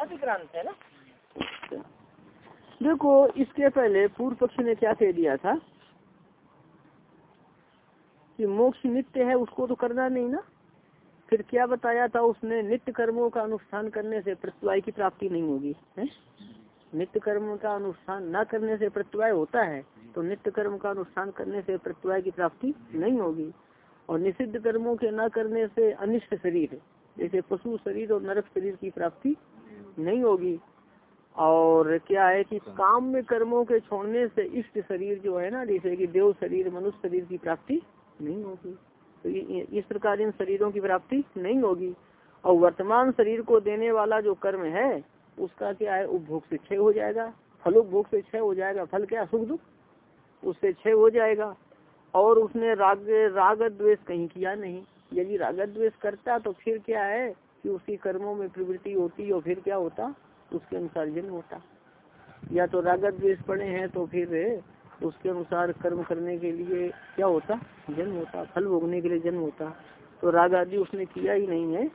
अतिक्रांत है ना? देखो, इसके पहले पूर्व पक्ष ने क्या कह दिया था? कि मोक्ष नित्य है, उसको तो करना नहीं ना। फिर क्या बताया था उसने? नित्य कर्मों का अनुष्ठान करने से प्रत्यवाय की प्राप्ति नहीं होगी, है? नित्य कर्म का अनुष्ठान न करने से प्रत्यवाय होता है तो नित्य कर्म का अनुष्ठान करने से प्रत्यवाय की प्राप्ति नहीं होगी। और निषिद्ध कर्मों के न करने से अनिष्ट शरीर जैसे पशु शरीर और नरक शरीर की प्राप्ति नहीं होगी। और क्या है कि काम में कर्मों के छोड़ने से इष्ट शरीर जो है ना, जैसे कि देव शरीर, मनुष्य शरीर की प्राप्ति नहीं होगी। तो इस प्रकार इन शरीरों की प्राप्ति नहीं होगी। और वर्तमान शरीर को देने वाला जो कर्म है, उसका क्या है? उपभोग से क्षय हो जाएगा। फलोपभोग से क्षय हो जाएगा। फल क्या? सुख दुख। उससे क्षय हो जाएगा। और उसने राग राग द्वेष कहीं किया नहीं। यदि राग द्वेष करता तो फिर क्या है कि उसकी कर्मों में प्रवृत्ति होती और फिर क्या होता? उसके अनुसार जन्म होता। या तो राग द्वेष पड़े हैं तो फिर उसके अनुसार कर्म करने के लिए क्या होता? जन्म होता। फल भोगने के लिए जन्म होता। तो राग आदि उसने किया ही नहीं है।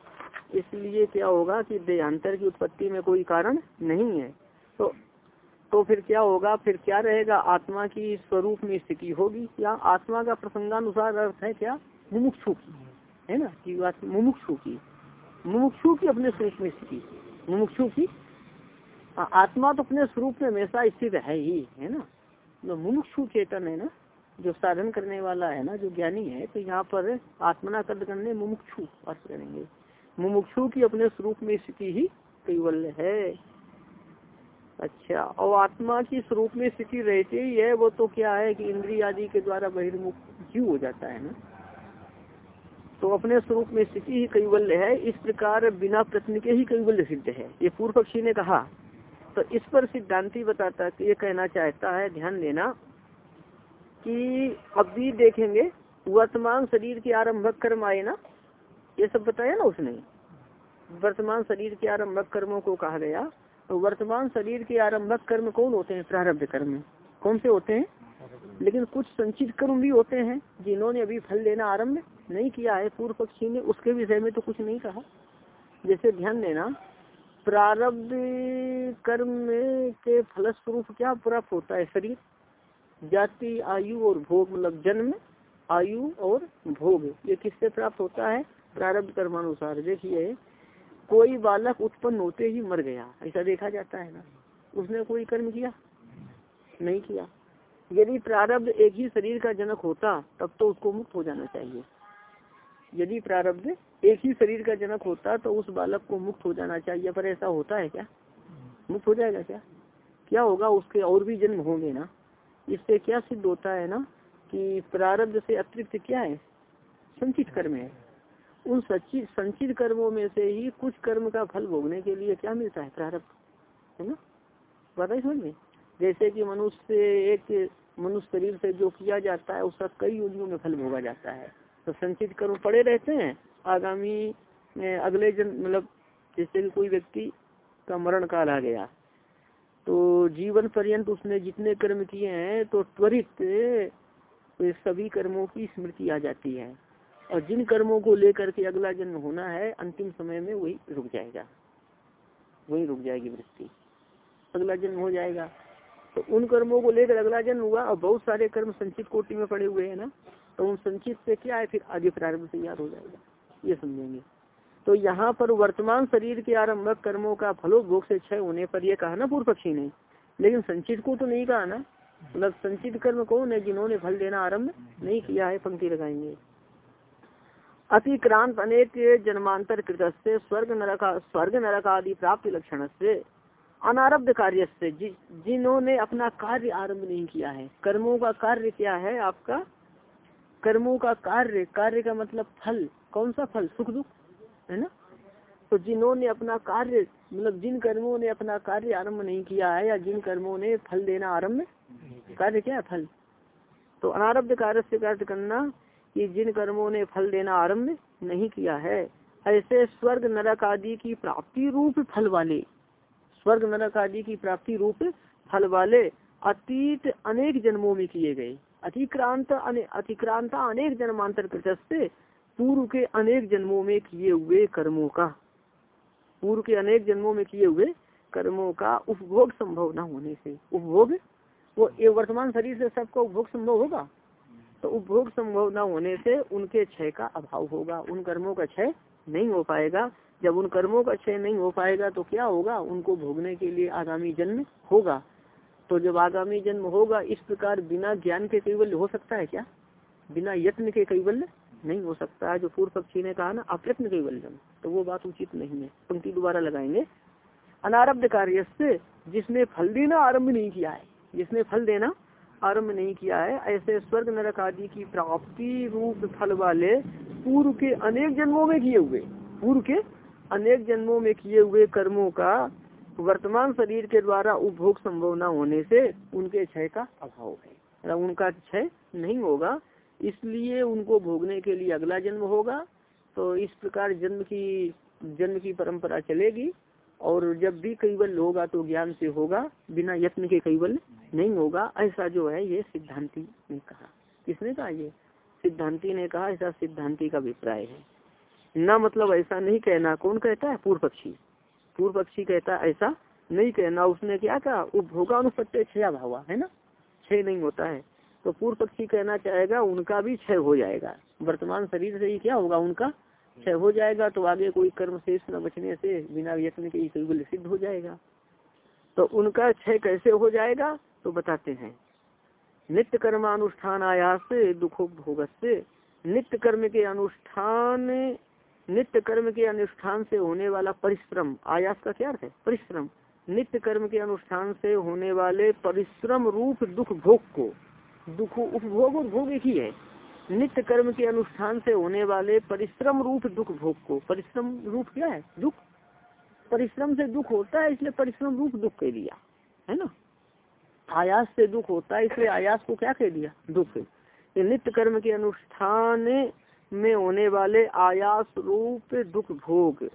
इसलिए क्या होगा कि देहांतर की उत्पत्ति में कोई कारण नहीं है। तो तो फिर क्या होगा? फिर क्या रहेगा? आत्मा की स्वरूप में स्थिति होगी या आत्मा का प्रसंगानुसार अर्थ है क्या? मुमुक्षु की। है ना, कि मुमुक्षु की। मुमुक्षु की अपने स्वरूप में स्थिति। मुमुक्षु की आत्मा तो अपने स्वरूप में हमेशा स्थित है ही, है ना? जो मुमुक्षु चेतन है ना, जो साधन करने वाला है ना, जो ज्ञानी है तो यहाँ पर आत्मना कद करने मुमुक्षु अर्थ करेंगे। मुमुक्षु की अपने स्वरूप में स्थिति ही कैवल्य है। अच्छा और आत्मा की स्वरूप में स्थिति रहती ही है, वो तो क्या है कि इंद्रिय आदि के द्वारा बहिर्मुख जीव हो जाता है ना? तो अपने स्वरूप में स्थिति ही कैवल्य है, इस प्रकार बिना प्रश्न के ही कैवल्य सिद्ध है। ये पूर्व पक्षी ने कहा। तो इस पर सिद्धांति बताता कि ये कहना चाहता है, ध्यान देना, कि अब भी देखेंगे, वर्तमान शरीर के आरंभक कर्म आए ना? ये सब बताया ना उसने? वर्तमान शरीर के आरंभक कर्मों को कहा गया। तो वर्तमान शरीर के आरंभक कर्म कौन होते हैं? प्रारब्ध कर्म। कौन से होते हैं? लेकिन कुछ संचित कर्म भी होते हैं, जिन्होंने अभी फल देना आरंभ नहीं किया है, पूर्व पक्षी ने, उसके विषय में तो कुछ नहीं कहा। जैसे ध्यान देना, प्रारब्ध कर्म के फलस्वरूप क्या प्राप्त होता है शरीर? जाति, आयु और भोग मतलब जन्म, आयु और भोग, ये किससे प्राप्त होता है? प्रारब्ध कर्मानुसार। देखिए, कोई बालक उत्पन्न होते ही मर गया, ऐसा देखा जाता है ना। उसने कोई कर्म किया? नहीं किया। यदि प्रारब्ध एक ही शरीर का जनक होता, तब तो उसको मुक्त हो जाना चाहिए। यदि प्रारब्ध एक ही शरीर का जनक होता तो उस बालक को मुक्त हो जाना चाहिए, पर ऐसा होता है क्या? मुक्त हो जाएगा क्या? क्या होगा? उसके और भी जन्म होंगे ना। इससे क्या सिद्ध होता है ना कि प्रारब्ध से अतिरिक्त क्या है? संचित कर्म है। उन सचित संचित कर्मों में से ही कुछ कर्म का फल भोगने के लिए क्या मिलता है प्रारब्ध? है ना? बताइए समझ में? जैसे कि मनुष्य एक मनुष्य शरीर से जो किया जाता है, उसका कई योनियों में फल भोगा जाता है। तो संचित कर्म पड़े रहते हैं। आगामी अगले जन मतलब जैसे कोई व्यक्ति का मरण काल आ गया तो जीवन पर्यंत उसने जितने कर्म किए हैं तो त्वरित सभी कर्मों की स्मृति आ जाती है। और जिन कर्मों को लेकर के अगला जन्म होना है, अंतिम समय में वही रुक जाएगा। वही रुक जाएगी वृत्ति। अगला जन्म हो जाएगा। तो उन कर्मों को लेकर अगला जन्म हुआ, और बहुत सारे कर्म संचित कोटि में पड़े हुए हैं ना। तो उन संचित से क्या है? फिर आगे प्रारंभ तैयार हो जाएगा। ये समझेंगे। तो यहाँ पर वर्तमान शरीर के आरंभक कर्मों का फलोपभोग से क्षय होने पर यह कहा ना, पूर्व पक्षी ने। लेकिन संचित को तो नहीं कहा ना। मतलब संचित कर्म कौन है जिन्होंने फल देना आरंभ नहीं किया है, पंक्ति लगाएँगे। अतिक्रांत अनेक जन्मांतर कृत से स्वर्ग नरक स्वर्ग नरक आदि प्राप्त लक्षण से अनारब्ध कार्य से जिन्होंने अपना कार्य आरंभ नहीं किया है। कर्मों का कार्य क्या है आपका? कर्मों का कार्य कार्य का मतलब फल, कौन सा फल? सुख दुख, है ना? तो जिन्होंने अपना कार्य मतलब जिन कर्मों ने अपना कार्य आरंभ नहीं किया है या जिन कर्मों ने फल देना आरंभ कार्य क्या फल। तो अनारब्ध कार्य से कार्य करना कि जिन कर्मों ने फल देना आरंभ नहीं किया है, ऐसे स्वर्ग नरक आदि की प्राप्ति रूप फल वाले, स्वर्ग नरक आदि की प्राप्ति रूप फल वाले अतीत अनेक जन्मों में किए गए। अतिक्रांत अतिक्रांता अनेक जन्मांतर कृत पूर्व के अनेक जन्मों में किए हुए कर्मों का। पूर्व के अनेक जन्मों में किए हुए कर्मों का उपभोग संभव न होने से। उपभोग? वो ये वर्तमान शरीर से सबका उपभोग संभव होगा? तो उपभोग संभव न होने से उनके क्षय का अभाव होगा। उन कर्मों का क्षय नहीं हो पाएगा। जब उन कर्मों का क्षय नहीं हो पाएगा तो क्या होगा? उनको भोगने के लिए आगामी जन्म होगा। तो जब आगामी जन्म होगा, इस प्रकार बिना ज्ञान के कैवल्य हो सकता है क्या? बिना यत्न के कैवल्य नहीं हो सकता। है जो पूर्व पक्षी ने कहा ना अप्रयत्न कैवल्यम। तो वो बात उचित नहीं है। पंक्ति दोबारा लगाएँगे। अनारब्ध कार्य से जिसने फल देना आरंभ नहीं किया है। जिसने फल देना आरंभ नहीं किया है, ऐसे स्वर्ग नरक आदि की प्राप्ति रूप फल वाले पूर्व के अनेक जन्मों में किए हुए, पूर्व के अनेक जन्मों में किए हुए कर्मों का वर्तमान शरीर के द्वारा उपभोग संभव न होने से उनके क्षय का अभाव है। उनका क्षय नहीं होगा, इसलिए उनको भोगने के लिए अगला जन्म होगा तो इस प्रकार जन्म की जन्म की परंपरा चलेगी, और जब भी कैवल्य होगा तो ज्ञान से होगा, बिना यत्न के कैवल्य नहीं होगा, ऐसा जो है ये सिद्धांति ने कहा। किसने कहा ये? सिद्धांति ने कहा, ऐसा सिद्धांति का अभिप्राय है। न मतलब ऐसा नहीं कहना, कौन कहता है? पूर्व पक्षी। पूर्व पक्षी कहता, ऐसा नहीं कहना। उसने क्या कहा? उपभोगानुपत्य क्षया भावा है ना? क्षय नहीं होता है। तो पूर्व पक्षी कहना चाहेगा, उनका भी क्षय हो जाएगा। वर्तमान शरीर से ही क्या होगा? उनका क्षय हो जाएगा तो आगे कोई कर्म शेष न बचने से बिना यत्न के कैवल्य सिद्ध हो जाएगा। तो उनका क्षय कैसे हो जाएगा? तो बताते हैं। नित्य कर्मानुष्ठान आयास दुखो भोग से नित्य कर्म के अनुष्ठान नित्य कर्म के अनुष्ठान से होने वाला परिश्रम, आयास का क्या अर्थ है? परिश्रम। नित्य कर्म के अनुष्ठान से होने वाले परिश्रम रूप दुख भोग को, दुख उपभोग और भोग एक ही है। नित्य कर्म के अनुष्ठान से होने वाले परिश्रम रूप दुख भोग को, परिश्रम रूप क्या है? दुख। परिश्रम से दुख होता है, इसलिए परिश्रम रूप दुख कह दिया, है ना? आयास से दुख होता है, इसलिए आयास को क्या कह दिया? दुख। नित्य कर्म के अनुष्ठान में होने वाले आयास रूप दुख भोग,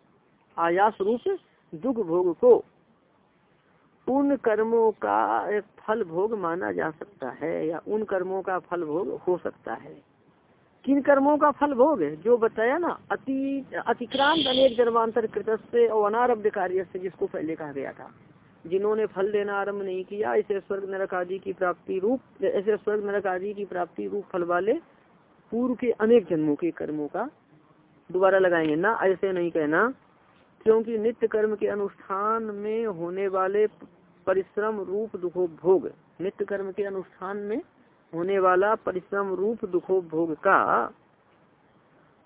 आयास रूप दुख भोग को उन कर्मों का फल भोग माना जा सकता है या उन कर्मों का फल भोग हो सकता है। किन कर्मों का फल भोग है? जो बताया ना, अति, अतिक्रांत अनेक जन्मांतर कृत से और अनारब्ध कार्य से जिसको पहले कहा गया था। जिन्होंने फल देना आरंभ नहीं किया ऐसे स्वर्ग नरक आदि की प्राप्ति रूप ऐसे स्वर्ग नरक आदि की प्राप्ति रूप फल वाले पूर्व के अनेक जन्मों के कर्मों का दोबारा लगाएँगे। ना ऐसे नहीं कहना, क्योंकि नित्य कर्म के अनुष्ठान में होने वाले परिश्रम रूप दुखोपभोग नित्य कर्म के अनुष्ठान में होने वाला परिश्रम रूप दुखोपभोग का,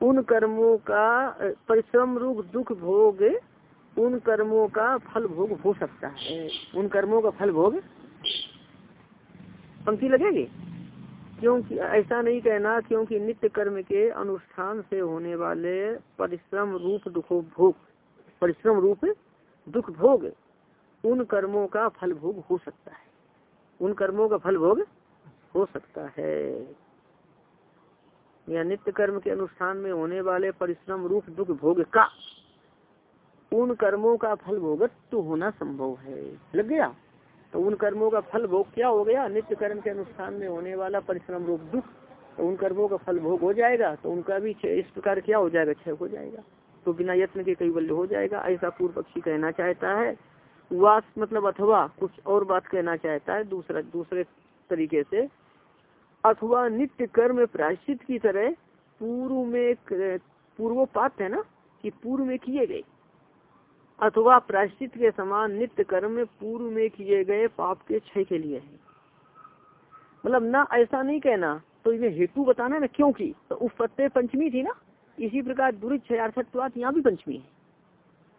उन कर्मों का, परिश्रम रूप दुख भोग, उन कर्मों का फल भोग हो सकता है। उन कर्मों का फल भोग? पंक्ति लगेगी? क्योंकि ऐसा नहीं कहना क्योंकि नित्य कर्म के अनुष्ठान से होने वाले परिश्रम रूप दुखोपभोग परिश्रम रूप दुख भोग, उन कर्मों का फल भोग हो सकता है। उन कर्मों का फल भोग हो सकता है। या नित्य कर्म के अनुष्ठान में होने वाले परिश्रम रूप दुख भोग का, उन कर्मों का फल भोगत तो होना संभव है। लग गया? तो उन कर्मों का फल भोग क्या हो गया? नित्य कर्म के अनुष्ठान में होने वाला परिश्रम रूप दुख तो उन कर्मों का फल भोग हो जाएगा तो उनका भी इस प्रकार क्या हो जाएगा? क्षय हो जाएगा। तो बिना यत्न के कैवल्य हो जाएगा। ऐसा पूर्व पक्षी कहना चाहता है, वास मतलब अथवा कुछ और बात कहना चाहता है, दूसरा, दूसरे तरीके से, अथवा नित्य कर्म प्रायश्चित की तरह पूर्व में पूर्वोपात है ना, कि पूर्व में किए गए। अथवा प्रायश्चित के समान नित्य कर्म पूर्व में किए गए पाप के क्षय के लिए है। मतलब ना ऐसा नहीं कहना तो इन्हें हेतु बताना ना क्योंकि? तो उपत्ते पंचमी थी ना? इसी प्रकार दुरिच्छयार्थत्वात यहाँ भी पंचमी है।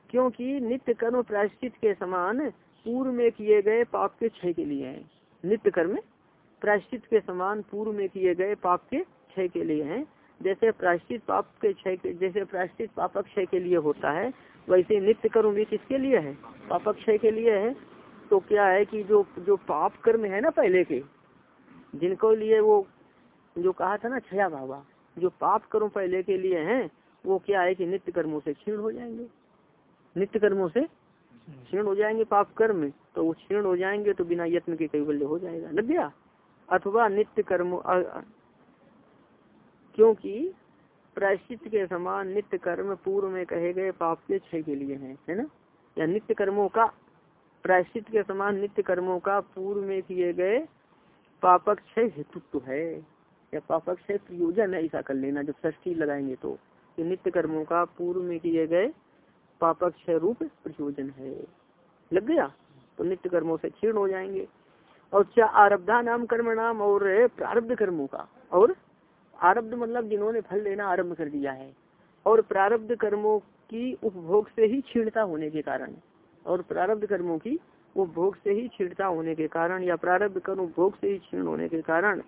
क्योंकि नित्य कर्म प्रायश्चित के समान पूर्व में किए गए पाप के क्षय के लिए है। नित्य कर्म प्रायश्चित के समान पूर्व में किए गए पाप के क्षय के लिए है। जैसे प्रायश्चित पाप के क्षय जैसे प्रायश्चित पापक क्षय के लिए होता है वैसे नित्य कर्म भी किसके लिए है? पापक क्षय के लिए है। तो क्या है कि जो जो पाप कर्म है ना पहले के, जिनको लिए वो, जो कहा था ना छया भावा, जो पाप कर्म पहले के लिए हैं, वो क्या है कि नित्य कर्मों से क्षीण हो जाएँगे? नित्य कर्मों से क्षीण हो जाएँगे पाप कर्म तो वो क्षीण हो जाएँगे तो बिना यत्न के कैवल्य हो जाएगा। लग गया? अथवा नित्य कर्म क्योंकि प्रायश्चित के समान नित्य कर्म पूर्व में कहे गए पाप के क्षय के लिए है है ना? या नित्य कर्मों का, प्रायश्चित के समान नित्य कर्मों का पूर्व में किए गए पापक क्षय हेतुत्व है, या पापक क्षय प्रयोजन है ऐसा कर लेना, जब ष्ठी लगाएँगे तो। नित्य कर्मों का पूर्व में किए गए पापक क्षय रूप प्रयोजन है। लग गया? तो नित्य कर्मों से क्षीण हो जाएँगे। और क्या आरब्धा नाम कर्म नाम और प्रारब्ध कर्मों का? और आरब्ध मतलब जिन्होंने फल लेना आरंभ कर दिया है और प्रारब्ध कर्मों की उपभोग से ही क्षीणता होने के कारण, और प्रारब्ध कर्मों की उपभोग से ही क्षीणता होने के कारण या प्रारब्ध कर्म उपभोग से ही क्षीण होने के कारण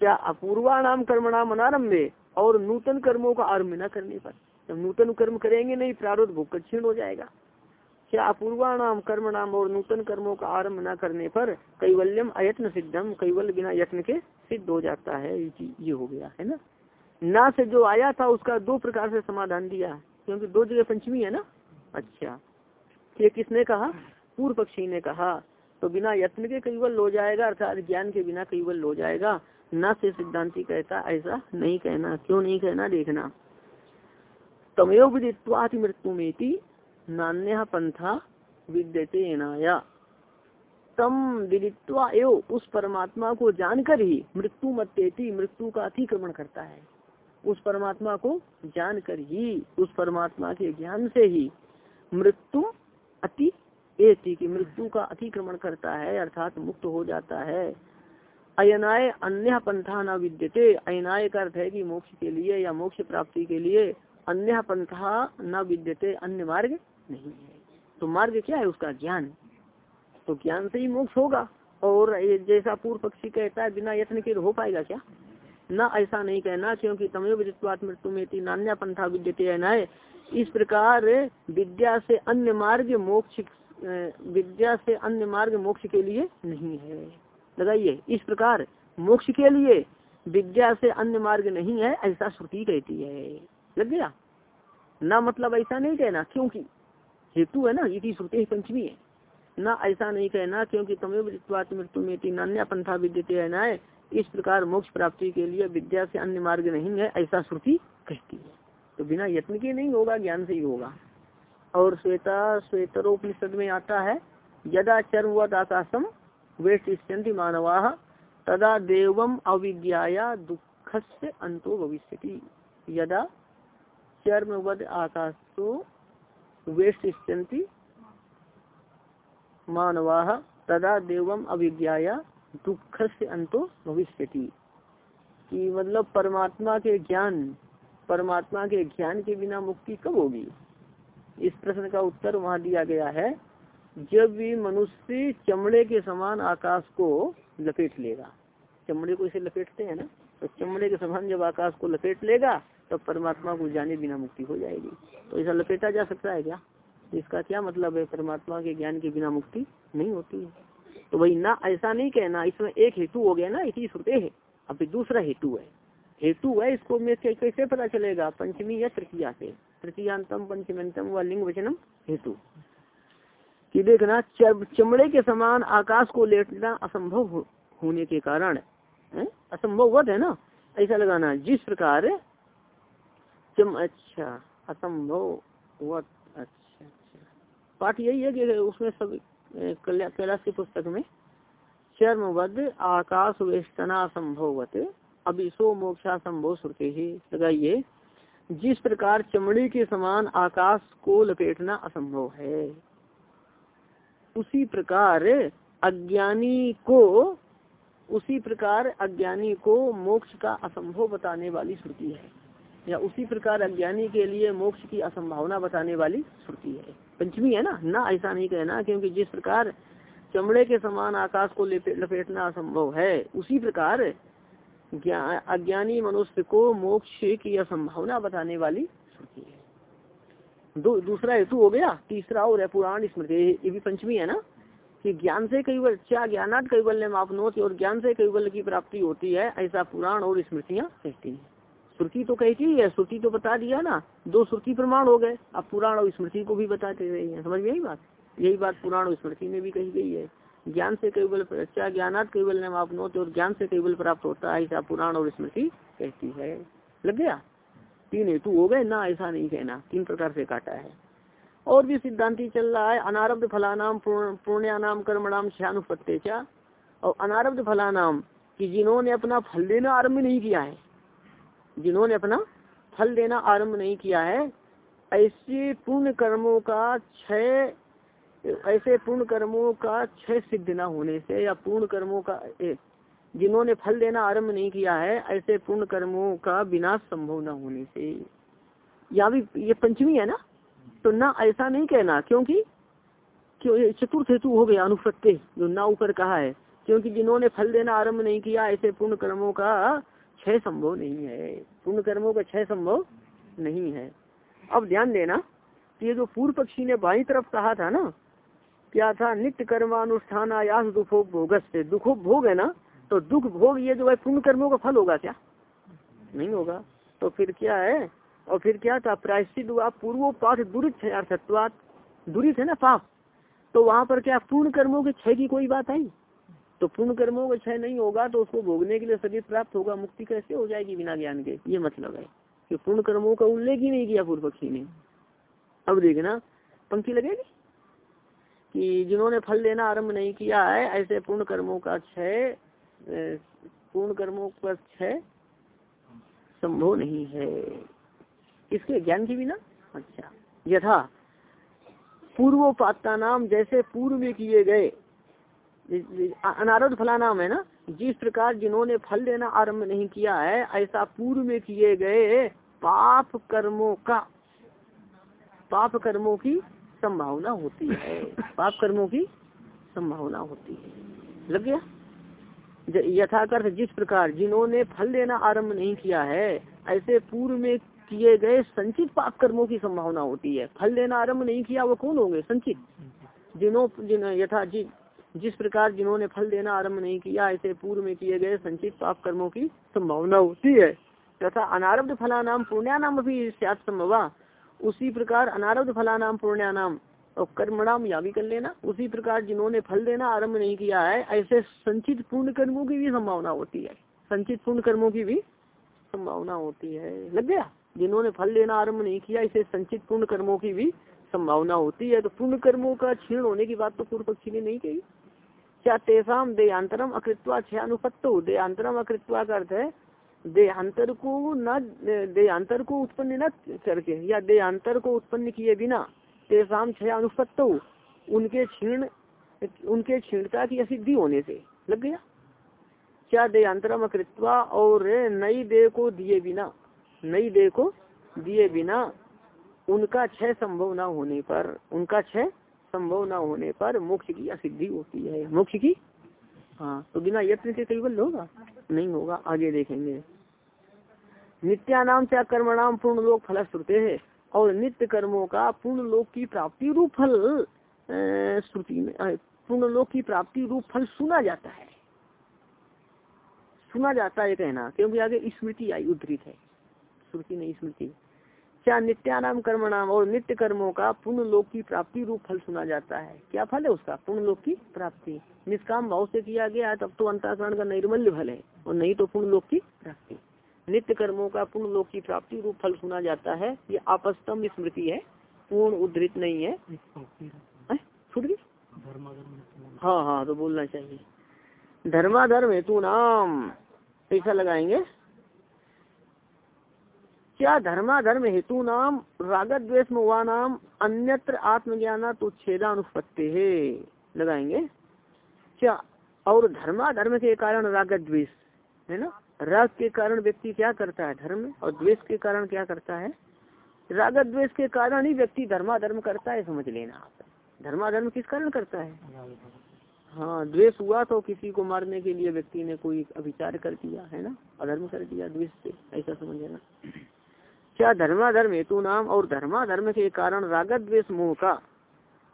क्या अपूर्वा नाम कर्म नाम अनारंभे और नूतन कर्मों का आरंभ न करने पर? जब नूतन कर्म करेंगे नहीं, प्रारब्ध भोग क्षीण हो जाएगा। क्या अपूर्वा नाम कर्म नाम और नूतन कर्मों का आरंभ न करने पर कैवल्यम अयत्न सिद्धम कैवल बिना यत्न के सिद्ध हो जाता है, ये हो गया, है ना? ना से जो आया था, उसका दो प्रकार से समाधान दिया क्योंकि दो जगह पंचमी है ना? अच्छा। ये किसने कहा? पूर्व पक्षी ने कहा तो बिना यत्न के कैवल हो जाएगा, अर्थात ज्ञान के बिना कैवल हो जाएगा, न से सिद्धांति कहता, ऐसा नहीं कहना, क्यों नहीं कहना, देखना। तमयो विदित्वाति मृत्यु में नान्य पंथा विद्यते नाया। तम विदित्वा एव उस परमात्मा को जानकर ही मृत्यु मत्तेती मृत्यु का अतिक्रमण करता है। उस परमात्मा को जानकर ही, उस परमात्मा के ज्ञान से ही मृत्यु अति एति, की मृत्यु का अतिक्रमण करता है, अर्थात मुक्त हो जाता है। अयनाय अन्य पंथा न विद्यते। अयनाय का अर्थ है कि मोक्ष के लिए या मोक्ष प्राप्ति के लिए अन्य पंथा न विद्यते, अन्य मार्ग नहीं है। तो मार्ग क्या है? उसका ज्ञान। तो ज्ञान से ही मोक्ष होगा। और जैसा पूर्व पक्षी कहता है, बिना यत्न के हो पाएगा क्या? न ऐसा नहीं कहना, क्योंकि तमेव विदित्वात मृत्यु में नान्या पंथा विद्यते अनाय इस प्रकार विद्या से अन्य मार्ग मोक्ष विद्या से अन्य मार्ग मोक्ष के लिए नहीं है। लगाइए, इस प्रकार मोक्ष के लिए विद्या से अन्य मार्ग नहीं है, ऐसा श्रुति कहती है। लग गया? ना मतलब ऐसा नहीं कहना, क्योंकि हेतु है ना यदि श्रुति पंचमी है। ना ऐसा नहीं कहना, क्योंकि तमेव मृत्यु में नान्या पंथा विद्यते है ना इस प्रकार मोक्ष प्राप्ति के लिए विद्या से अन्य मार्ग नहीं है, ऐसा श्रुति कहती है। तो बिना यत्न के नहीं होगा, ज्ञान से ही होगा। और श्वेता, श्वेतरोपनिषद में आता है, यदा चर्मवत आकाशम वेष्टि मानवा, तदा देवम अविद्या दुख से अंतो भविष्य यदा चर्मवद आकाशो वेष्टि मानवा तदा देवम अविद्या दुख से अंतो भविष्य की मतलब परमात्मा के ज्ञान, परमात्मा के ज्ञान के बिना मुक्ति कब होगी? इस प्रश्न का उत्तर वहाँ दिया गया है। जब भी मनुष्य चमड़े के समान आकाश को लपेट लेगा, चमड़े को इसे लपेटते हैं ना तो चमड़े के समान जब आकाश को लपेट लेगा, तब तो परमात्मा को जाने बिना मुक्ति हो जाएगी। तो ऐसा लपेटा जा सकता है क्या? इसका क्या मतलब है? परमात्मा के ज्ञान के बिना मुक्ति नहीं होती है। तो भाई ना, ऐसा नहीं कहना, इसमें एक हेतु हो गया ना, इसी श्रुते है। अभी दूसरा हेतु है। हेतु है, इसको में कैसे पता चलेगा? पंचमी या तृतीया से। तृतीयांतम, पंचमंतम व लिंग वचनम हेतु। कि देखना चमड़े के समान आकाश को लेटना असंभव होने के कारण असंभव वत है ना? ऐसा लगाना, जिस प्रकार, चम अच्छा असंभव वत। पाठ यही है कि उसमें सब कैलाश की पुस्तक में, चर्मवद आकाश वेष्टना असंभवत अभिशो मोक्षा संभव श्रुति ही लगाइए। जिस प्रकार चमड़ी के समान आकाश को लपेटना असंभव है, उसी प्रकार अज्ञानी को, उसी प्रकार अज्ञानी को मोक्ष का असंभव बताने वाली श्रुति है। या उसी प्रकार अज्ञानी के लिए मोक्ष की असंभावना बताने वाली श्रुति है। पंचमी है ना? ना ऐसा नहीं कहना क्योंकि जिस प्रकार चमड़े के समान आकाश को लपेटना असंभव है उसी प्रकार अज्ञानी मनुष्य को मोक्ष की असंभावना बताने वाली श्रुति है। दू, दूसरा हेतु हो गया तीसरा और है पुराण स्मृति। ये भी पंचमी है ना? कि ज्ञान से कैवल क्या ज्ञानात कैवल्य मापनोत और ज्ञान से कैवल्य की प्राप्ति होती है ऐसा पुराण और स्मृतियाँ कहती है। श्रुति तो कहती है श्रुति तो बता दिया ना। दो श्रुति प्रमाण हो गए। अब पुराण और स्मृति को भी बताते रहे हैं। समझ यही बात? यही बात पुराण और स्मृति में भी कही गई है। ज्ञान से केवल अच्छा ज्ञानात केवल न आपनोते, और ज्ञान से केवल प्राप्त होता है, ऐसा पुराण और स्मृति कहती है। लग गया? तीन हेतु हो गए, ना ऐसा नहीं कहना। तीन प्रकार से काटा है। और भी सिद्धांति चल रहा है, अनारब्ध फलानाम पुण्यानाम कर्मणाम क्या और अनारब्ध फलानाम, कि जिन्होंने अपना फल देना आरंभ नहीं किया है जिन्होंने अपना फल देना आरंभ नहीं किया है, ऐसे पूर्ण कर्मों का क्षय ऐसे पूर्ण कर्मों का क्षय सिद्ध न होने से या पूर्ण कर्मों का जिन्होंने फल देना आरंभ नहीं किया है, ऐसे पूर्ण कर्मों का विनाश संभव न होने से। या भी ये पंचमी है ना? तो ना ऐसा नहीं कहना, क्योंकि, क्यों चतुर्थ हेतु हो गया अनुपत्ति जो ना ऊपर कहा है। क्योंकि जिन्होंने फल देना आरंभ नहीं किया, ऐसे पूर्ण कर्मों का क्षय संभव नहीं है। पूर्ण कर्मों का छह संभव नहीं है। अब ध्यान देना कि ये जो पूर्व पक्षी ने बाई तरफ़ कहा था ना क्या था नित्य कर्मानुष्ठान आयास दुखो भोग से दुखो भोग है ना तो दुख भोग ये जो है पूर्ण कर्मों का फल होगा क्या? नहीं होगा। तो फिर क्या है? और फिर क्या था? प्रायश्चित हुआ, पूर्वोपात दुरित है अर्थत्वात दुरित है ना पाप। तो वहाँ पर क्या पूर्ण कर्मों के क्षय की कोई बात आई? तो पूर्ण कर्मों का क्षय नहीं होगा तो उसको भोगने के लिए शरीर प्राप्त होगा, मुक्ति कैसे हो जाएगी बिना ज्ञान के? ये मतलब है कि पूर्ण कर्मों का उल्लेख ही नहीं किया पूर्व पक्षी ने। अब देखना, पंक्ति लगेगी? कि जिन्होंने फल देना आरंभ नहीं किया है, ऐसे पूर्ण कर्मों का क्षय पूर्ण कर्मों का क्षय संभव नहीं है। इसके ज्ञान की बिना? अच्छा। यथा, पूर्वोपात्ता नाम जैसे पूर्व में किए गए अनारद फला नाम है ना? जिस प्रकार जिन्होंने फल देना आरंभ नहीं किया है ऐसा पूर्व में किए गए पाप कर्मों का पाप कर्मों की संभावना होती है। पाप कर्मों की संभावना होती है। लग गया? यथाकर्थ जिस प्रकार जिन्होंने फल देना आरंभ नहीं किया है ऐसे पूर्व में किए गए संचित पाप कर्मों की संभावना होती है। फल देना आरंभ नहीं किया वो कौन होंगे? संचित। जिन्हों जिन यथा जि, जिस प्रकार जिन्होंने फल देना आरंभ नहीं किया, ऐसे पूर्व में किए गए संचित पाप कर्मों की संभावना होती है। तथा अनारब्ध फला नाम पुण्यानाम भी संभवा। उसी प्रकार अनारब्ध फला नाम पुण्यानाम और कर्मणाम या भी कर लेना। उसी प्रकार जिन्होंने फल देना आरंभ नहीं किया है, ऐसे संचित पूर्ण कर्मों की भी संभावना होती है। संचित पूर्ण कर्मों की भी संभावना होती है। लग गया? जिन्होंने फल देना आरंभ नहीं किया, ऐसे संचित पूर्ण कर्मों की भी संभावना होती है। तो पूर्ण कर्मों का क्षीण होने की बात तो पूर्व पक्षी ने नहीं कही। क्या तेसाम देयांतरम अकृत्वा अनुपत्तो देयांतरम अकृत्वा का अर्थ है, देहांतर को न, देहांतर को उत्पन्न न करके, या देहांतर को उत्पन्न किए बिना तेसाम छह अनुपत्त उनके क्षीण, उनके क्षीणता की असिद्धि होने से लग गया। क्या देयांतरम कृत्वा और नई देह को दिए बिना, नई देह को दिए बिना उनका क्षय संभव न होने पर, उनका क्षय संभव न होने पर मोक्ष की असिद्धि होती है। मोक्ष की? हाँ। तो बिना यत्न के केवल होगा? नहीं होगा आगे देखेंगे। नित्यानाम से कर्मणाम पूर्ण लोग फल श्रुते है और नित्य कर्मों का पूर्ण लोक की प्राप्ति रूप फल श्रुति में पूर्ण लोक की प्राप्ति रूप फल सुना जाता है। सुना जाता है कहना क्योंकि आगे स्मृति आई उद्धृत है। श्रुति नहीं स्मृति। क्या नित्यानाम कर्म नाम और नित्य कर्मों का पूर्ण लोक की प्राप्ति रूप फल सुना जाता है? क्या फल है उसका? पूर्ण लोक की प्राप्ति। निष्काम भाव से किया गया तब तो अंतरण का निर्मल्य फल है और नहीं तो पूर्ण लोक की प्राप्ति। नित्य कर्मों का पूर्ण लोक की प्राप्ति रूप फल सुना जाता है। ये आपस्तम स्मृति है पूर्ण उद्धृत नहीं है। छूट गई? हाँ हाँ तो बोलना चाहिए। धर्माधर्म हेतु नाम। ऐसा लगाएँगे? क्या धर्माधर्म हेतु नाम रागत द्वेष नाम अन्यत्र आत्मज्ञान तो छेदानुपत्ति है। लगाएँगे? क्या, और धर्माधर्म के कारण रागत है ना? राग के कारण व्यक्ति क्या करता है? धर्म और द्वेष के कारण क्या करता है? राग द्वेष के कारण ही व्यक्ति धर्माधर्म करता है, समझ लेना आप। धर्माधर्म किस कारण करता है? हाँ द्वेष हुआ तो किसी को मारने के लिए व्यक्ति ने कोई अभिचार कर दिया, है ना? अधर्म कर दिया द्वेष से, ऐसा समझ लेना। क्या धर्माधर्म हेतु नाम और धर्माधर्म के कारण रागत द्वेष मोह का?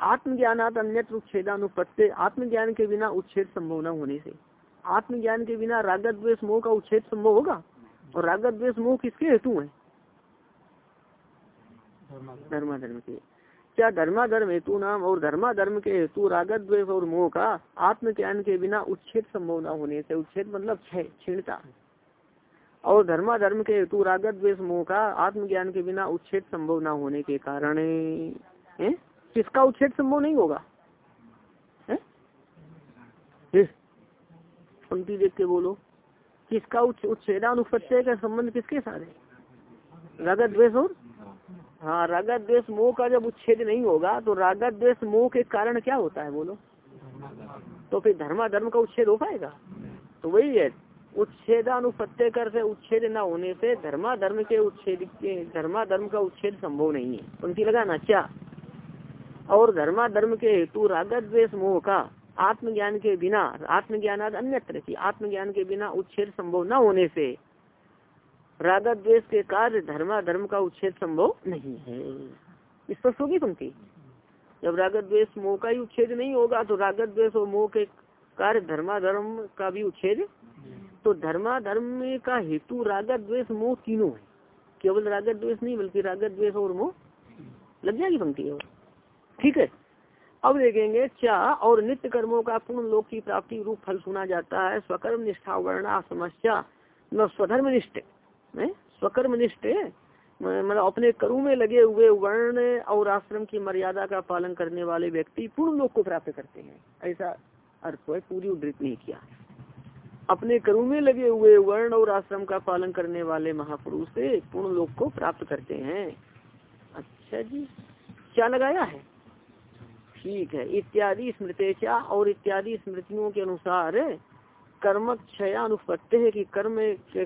आत्मज्ञानात अन्य उच्छेदानुपत्ति। आत्मज्ञान के बिना उच्छेद संभव न होने से। आत्मज्ञान के बिना रागत द्वेष मोह का उच्छेद संभव होगा? और रागत द्वेष मोह किसके हेतु है? धर्माधर्म। के। क्या धर्माधर्म हेतु नाम और धर्माधर्म के हेतु रागत द्वेष और मोह का आत्मज्ञान के बिना उच्छेद संभव न होने से? उच्छेद मतलब क्षीणता। और धर्माधर्म के हेतु रागत द्वेष मोह का आत्मज्ञान के बिना उच्छेद संभव न होने के कारण किसका उच्छेद संभव नहीं होगा? पंक्ति देख के बोलो। किसका उच्छेदानुपत्य का संबंध किसके साथ है? रागत द्वेष और? हाँ रागत द्वेष मोह का जब उच्छेद नहीं होगा तो रागत द्वेष मोह के कारण क्या होता है बोलो? तो फिर धर्माधर्म का उच्छेद हो पाएगा? तो वही है। उच्छेदानुपत्य कर से उच्छेद न होने से धर्मा धर्म के उच्छेद के, धर्माधर्म का उच्छेद संभव नहीं है। पंक्ति लगाना क्या? और धर्मा धर्म के हेतु रागत द्वेष मोह का आत्मज्ञान के बिना आत्मज्ञान अन्यत्र की आत्मज्ञान के बिना उच्छेद संभव न होने से रागत द्वेष के कार्य धर्माधर्म का उच्छेद संभव नहीं है। स्पष्ट होगी पंक्ति? जब रागत द्वेष मोह का ही उच्छेद नहीं होगा तो रागत द्वेष और मोह के कार्य धर्माधर्म का भी उच्छेद तो धर्माधर्म का हेतु रागत द्वेष मोह तीनों है। केवल रागत द्वेष नहीं, बल्कि रागत द्वेष और मोह। लग जाएगी पंक्ति और? ठीक है। अब देखेंगे क्या और नित्य कर्मों का पूर्ण लोक की प्राप्ति रूप फल सुना जाता है। स्वकर्म निष्ठा वर्णा समस्या। मतलब स्वधर्म निष्ठ। स्वकर्म निष्ठ। मतलब अपने कर्म में लगे हुए वर्ण और आश्रम की मर्यादा का पालन करने वाले व्यक्ति पूर्ण लोक को प्राप्त करते हैं। ऐसा अर्थ है पूरी उद्धृत नहीं किया। अपने कर्म में लगे हुए वर्ण और आश्रम का पालन करने वाले महापुरुष से पूर्ण लोक को प्राप्त करते हैं। अच्छा जी, क्या लगाया है? ठीक है, इत्यादि स्मृतेचा और इत्यादि स्मृतियों के अनुसार कर्म क्षयानुपत्ति है कि कर्म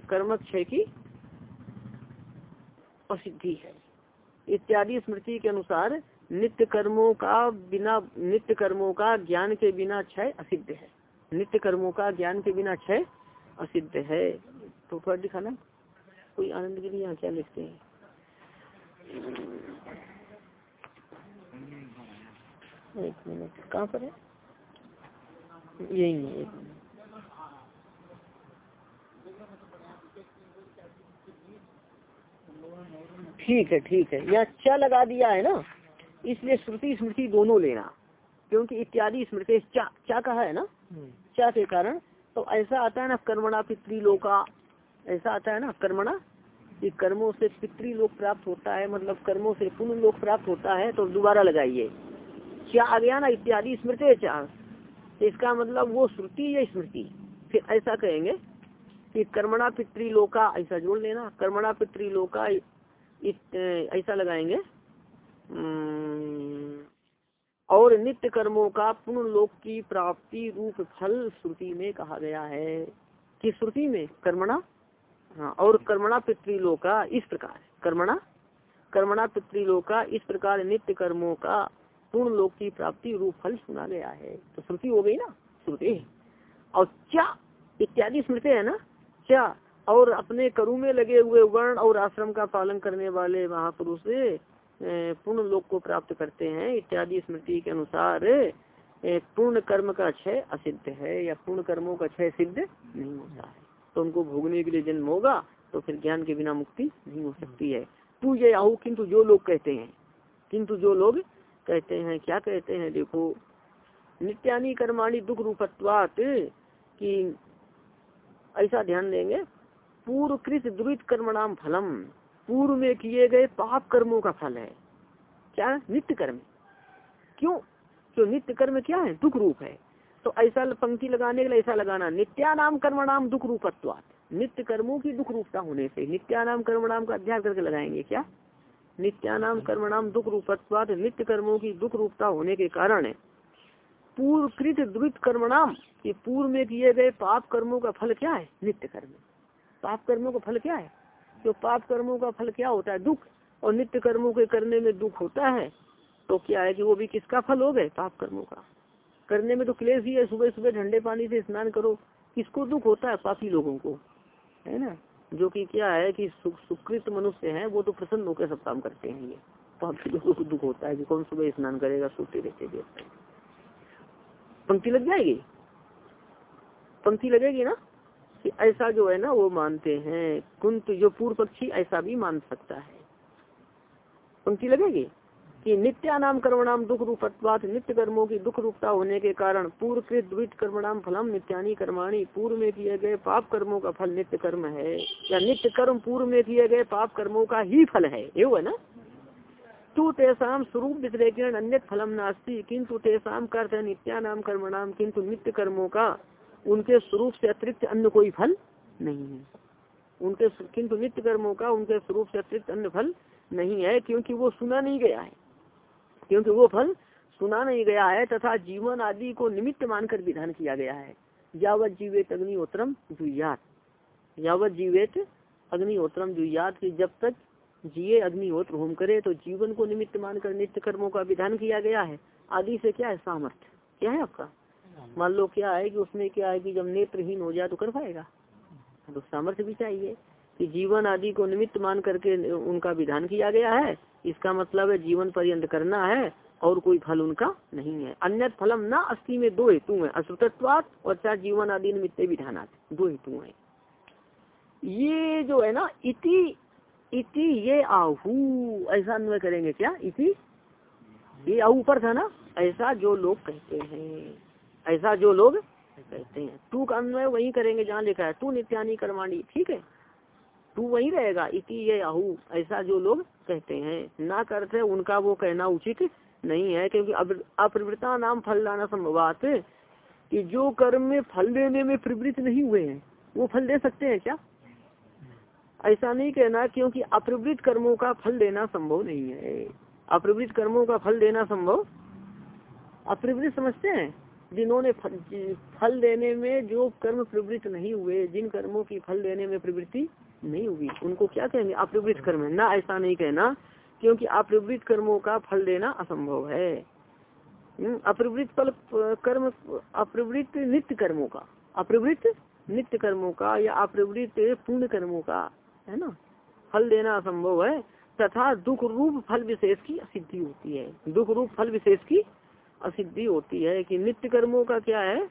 कर्म क्षय की असिद्धि है। इत्यादि स्मृति के अनुसार नित्य कर्मों का बिना नित्य कर्मों का ज्ञान के बिना क्षय असिद्ध है। नित्य कर्मों का ज्ञान के बिना क्षय असिद्ध है। तो थोड़ा दिखाना कोई आनंद के लिए यहाँ क्या लिखते हैं? एक मिनट, कहाँ पर है? यही है, एक मिनट। ठीक है ठीक है। यह क्या लगा दिया है ना? इसलिए श्रुति स्मृति दोनों लेना। क्योंकि इत्यादि स्मृति चा क्या कहा है ना? चा के कारण। तो ऐसा आता है ना कर्मणा पितृलोका। ऐसा आता है ना कर्मणा? कि कर्मों से पितृलोक प्राप्त होता है मतलब कर्मों से पुण्य लोक प्राप्त होता है तो दोबारा लगाइए। क्या आ गया ना इत्यादि स्मृति चार तो इसका मतलब वो श्रुति या स्मृति? फिर ऐसा कहेंगे कि कर्मणा पितृलोका ऐसा जोड़ लेना। कर्मणा पितृलोका ऐसा लगाएँगे। और नित्य कर्मों का पूर्ण लोक की प्राप्ति रूप फल श्रुति में कहा गया है कि श्रुति में कर्मणा हाँ और कर्मणा पितृलोका इस प्रकार कर्मणा कर्मणा पितृलोका इस प्रकार नित्य कर्मों का पूर्ण लोक की प्राप्ति रूप फल सुना गया है। तो श्रुति हो गई ना? श्रुति। और क्या? इत्यादि स्मृति है ना? क्या? और अपने करु में लगे हुए वर्ण और आश्रम का पालन करने वाले महापुरुष पूर्ण लोक को प्राप्त करते हैं, इत्यादि स्मृति के अनुसार पूर्ण कर्म का क्षय असिद्ध है, या पूर्ण कर्मों का क्षय सिद्ध नहीं होता है। तो उनको भोगने के लिए जन्म होगा तो फिर ज्ञान के बिना मुक्ति नहीं हो सकती है। तू ये आहू किंतु जो लोग कहते हैं, किंतु जो लोग कहते हैं, क्या कहते हैं, देखो, नित्यानी कर्माणी दुख रूपत्वात, की ऐसा ध्यान देंगे पूर्व कृत दुरित कर्मणाम फलम। पूर्व में किए गए पाप कर्मों का फल है। क्या? नित्य कर्म। क्यों? क्यों नित्य कर्म क्या है? दुख रूप है। तो ऐसा पंक्ति लगाने के लिए ऐसा लगाना, नित्यानाम कर्मणाम दुख रूपत्वात। नित्य कर्मों की दुख रूपता होने से नित्यानाम कर्मणाम का अध्ययन करके लगाएँगे क्या? नित्यानाम कर्मणाम दुख रूपत्वात, नित्य कर्मों की दुख रूपता होने के कारण पूर्व कृत दुरित कर्मणाम पूर्व में किए गए पाप कर्मों का फल क्या है? नित्य कर्म। पाप कर्मों का फल क्या है? जो पाप कर्मों का फल क्या होता है? दुख। और नित्य कर्मों के करने में दुख होता है तो क्या है कि वो भी किसका फल हो गए? पाप कर्मों का। करने में तो क्लेश ही है सुबह सुबह ठंडे पानी से स्नान करो। किसको दुख होता है? पापी लोगों को। है ना? जो कि क्या है कि सुकृत मनुष्य है, वो तो प्रसन्न होकर सब काम करते हैं ये। पापी लोगों को दुख होता है कि कौन सुबह स्नान करेगा, सोते रहते पंक्ति लग जाएगी? पंक्ति लगेगी ना? ऐसा जो है ना, वो मानते हैं। कुंत जो पूर्व पक्षी, ऐसा भी मान सकता है। पंक्ति लगेगी? कि नित्यानाम कर्मणाम दुख रूपत्वात, नित्य कर्मों की दुख रूपता होने के कारण पूर्व कृत द्वित कर्मणाम फलम नित्यानी कर्माणी, पूर्व में किए गए पाप कर्मों का फल नित्य कर्म है। या नित्य कर्म पूर्व में किए गए पाप कर्मों का ही फल है। ये है ना? तू तेसाम स्वरूप व्यतिरेकण अन्य फलम नास्ती किंतु तेसाम कर्त नित्यानाम कर्मणाम किन्तु नित्य कर्मों का उनके स्वरूप से अतिरिक्त अन्य कोई फल नहीं है। उनके किंतु नित्य कर्मों का उनके स्वरूप से अतिरिक्त अन्य फल नहीं है, क्योंकि वो सुना नहीं गया है। क्योंकि वो फल सुना नहीं गया है तथा जीवन आदि को निमित्त मानकर विधान किया गया है। यावत जीवित अग्निहोत्रम जुयात यावत जीवित अग्निहोत्रम जुयात की जब तक जिये अग्निहोत्र होम करे तो जीवन को निमित्त मानकर नित्य कर्मों का विधान किया गया है। आदि से क्या है सामर्थ्य? क्या है आपका? मान लो क्या है कि उसमें क्या है कि जब नेत्रहीन हो जाए तो कर पाएगा। तो सामर्थ्य भी चाहिए कि जीवन आदि को निमित्त मान करके उनका विधान किया गया है। इसका मतलब है जीवन पर्यंत करना है और कोई फल उनका नहीं है। अन्य फलम न अस्थि में दो हेतु है, अश्रुतत्वात और चार जीवन आदि निमित्त विधान दो हेतु है। ये जो है ना, इति इति ये आहू, ऐसा अन्वय करेंगे क्या? इति? ये आहू पर था ना? ऐसा जो लोग कहते हैं। ऐसा जो लोग कहते हैं, तू का अन्वय वही करेंगे जहाँ लिखा है, तू नित्यानी कर्माणी, ठीक है? तू वही रहेगा, इति ये आहू ऐसा जो लोग कहते हैं, ना करते उनका वो कहना उचित नहीं है, क्योंकि अप्रवृत्ता नाम फल लाना संभवात कि जो कर्म में फल देने में प्रवृत्त नहीं हुए हैं, वो फल दे सकते हैं क्या? ऐसा नहीं कहना क्योंकि अप्रवृत्त कर्मों का फल देना संभव नहीं है। अप्रवृत्त कर्मों का फल देना संभव? अप्रवृत्त समझते हैं? जिन्होंने फल देने में जो कर्म प्रवृत्त नहीं हुए जिन कर्मों की फल देने में प्रवृत्ति नहीं हुई उनको क्या कहेंगे? अप्रवृत्त कर्म है। ना ऐसा नहीं कहना क्योंकि अप्रवृत्त कर्मों का फल देना असंभव है। हम्म, अप्रवृत्त फल कर्म अप्रवृत्त नित्य कर्मों का अप्रवृत्त नित्य कर्मों का या अप्रवृत्त पूर्ण कर्मों का है ना? फल देना असंभव है तथा दुख रूप फल विशेष की सिद्धि होती है। दुख रूप फल विशेष की असिद्धि होती है कि नित्य कर्मों का क्या है?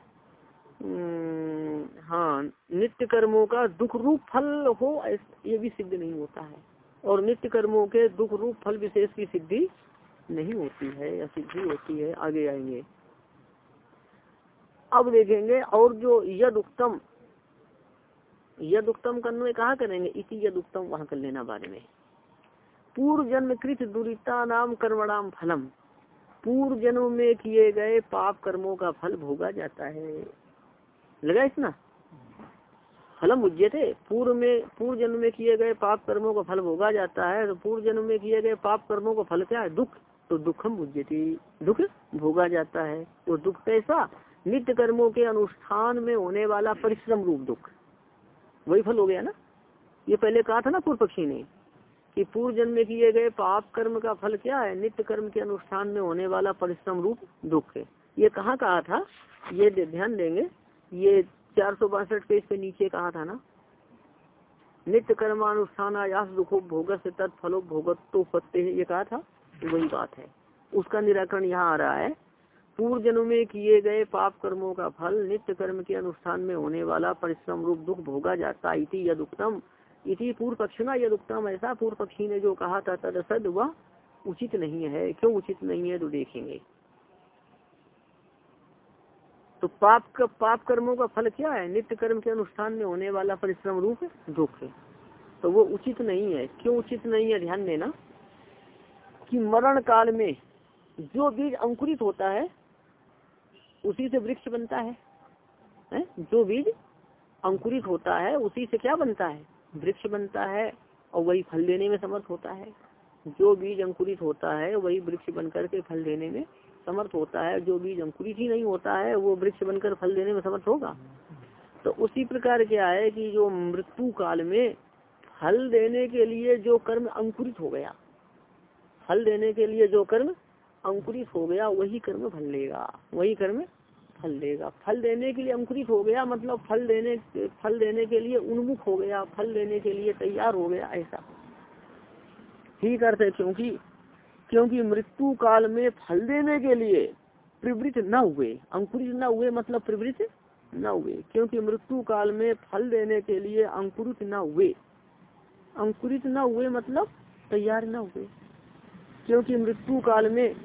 हम्म, हाँ नित्य कर्मों का दुख रूप फल हो ये भी सिद्ध नहीं होता है। और नित्य कर्मों के दुख रूप फल विशेष की सिद्धि नहीं होती है या सिद्धि होती है आगे आएँगे। अब देखेंगे और जो यद उत्तम यद उत्तम करने कहा करेंगे? इसी यद उत्तम वहाँ कर लेना बारे में। पूर्व जन्म कृत दुरीता नाम कर्मणाम फलम। पूर्व जन्म में किए गए पाप कर्मों का फल भोगा जाता है। लगा इतना? फलम थे पूर्व में पूर्व जन्म में किए गए पाप कर्मों का फल भोगा जाता है तो पूर्व जन्म में किए गए पाप कर्मों का फल क्या है? दुख। तो दुखम थी दुख भोगा जाता है। वो दुख कैसा? नित्य कर्मों के अनुष्ठान में होने वाला परिश्रम रूप दुख। वही फल हो गया ना? ये पहले कहा था ना पूर्व पक्षी ने कि पूर्व जन्म में किए गए पाप कर्म का फल क्या है? नित्य कर्म के अनुष्ठान में होने वाला परिश्रम रूप दुख है। ये कहाँ कहा था? ये ध्यान देंगे। ये चार सौ बासठ पेज पे नीचे कहा था ना? नित्य कर्मानुष्ठान आयास दुखो भोग से तत्फलो भोगत तो पत्ते ये कहा था? वही बात है। उसका निराकरण यहाँ आ रहा है। पूर्व जन्म में किए गए पाप कर्मों का फल नित्य कर्म के अनुष्ठान में होने वाला परिश्रम रूप दुख भोगा जाता यदुक्तम। इति पूर्व पक्ष न यदुक्तम। ऐसा पूर्व पक्षी ने जो कहा था तदसद वह उचित नहीं है। क्यों उचित नहीं है तो देखेंगे। तो पाप का पाप कर्मों का फल क्या है? नित्य कर्म के अनुष्ठान में होने वाला परिश्रम रूप दुख तो वो उचित नहीं है। क्यों उचित नहीं है? ध्यान देना कि मरण काल में जो बीज अंकुरित होता है उसी से वृक्ष बनता है, है? जो बीज अंकुरित होता है उसी से क्या बनता है? वृक्ष बनता है और वही फल देने में समर्थ होता है। जो बीज अंकुरित होता है, वही वृक्ष बनकर के फल देने में समर्थ होता है। जो बीज अंकुरित ही नहीं होता है, वो वृक्ष बनकर फल देने में समर्थ होगा। तो उसी प्रकार क्या है कि जो मृत्यु काल में फल देने के लिए जो कर्म अंकुरित हो गया, फल देने के लिए जो कर्म अंकुरित हो गया, वही कर्म फल लेगा वही कर्म फल देगा। फल देने के लिए अंकुरित हो गया मतलब फल देने फल देने के लिए उन्मुख हो गया, फल देने के लिए तैयार हो गया, ऐसा। है, क्योंकि क्योंकि मृत्यु काल में फल देने के लिए प्रवृत्त न हुए, अंकुरित न हुए मतलब प्रवृत्त न हुए, क्योंकि मृत्यु काल में फल देने के लिए अंकुरित न हुए। अंकुरित न हुए मतलब तैयार न हुए। क्योंकि मृत्यु काल में,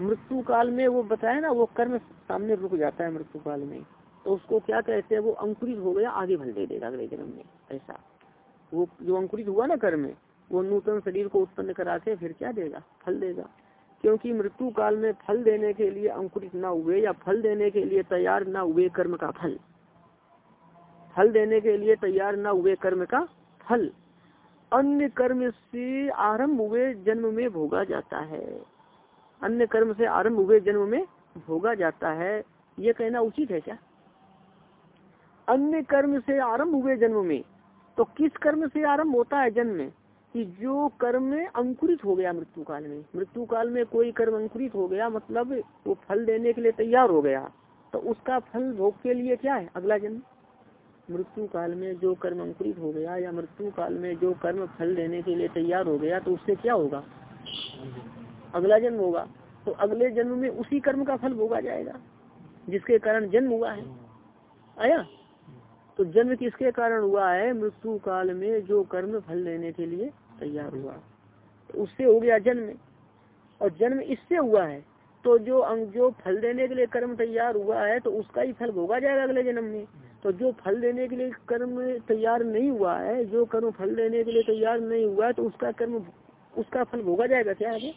मृत्यु काल में वो बताया ना, वो कर्म सामने रुक जाता है मृत्यु काल में तो उसको क्या कहते हैं, वो अंकुरित हो गया, आगे फल दे देगा अगले जन्म में, ऐसा। वो जो अंकुरित हुआ ना कर्म वो नूतन शरीर को उत्पन्न करा के फिर क्या देगा? फल देगा। क्योंकि मृत्यु काल में फल देने के लिए अंकुरित ना हुए या फल देने के लिए तैयार ना हुए कर्म का फल। फल देने के लिए तैयार ना हुए कर्म का फल। अन्य कर्म से आरंभ हुए जन्म में भोगा जाता है। अन्य कर्म से आरंभ हुए जन्म में भोगा जाता है, ये कहना उचित है क्या? अन्य कर्म से आरंभ हुए जन्म में तो किस कर्म से आरंभ होता है जन्म में? कि जो कर्म अंकुरित हो गया मृत्यु काल में। मृत्यु काल में कोई कर्म अंकुरित हो गया मतलब वो फल देने के लिए तैयार हो गया तो उसका फल भोग के लिए क्या है? अगला जन्म। मृत्यु काल में जो कर्म अंकुरित हो गया या मृत्यु काल में जो कर्म फल देने के लिए तैयार हो गया तो उससे क्या होगा? अगला जन्म होगा। तो अगले जन्म में उसी कर्म का फल भोगा जाएगा, जिसके कारण जन्म हुआ है। आया? तो जन्म किसके कारण हुआ है? मृत्यु काल में जो कर्म फल देने के लिए तैयार हुआ। तो उससे हो गया जन्म। और जन्म इससे हुआ है तो जो अंग, जो फल देने के लिए कर्म तैयार हुआ है तो उसका ही फल भोगा जाएगा अगले जन्म में। तो जो फल देने के लिए कर्म तैयार नहीं हुआ है, जो कर्म फल देने के लिए तैयार नहीं हुआ है तो उसका कर्म, उसका फल भोगा जाएगा क्या आगे?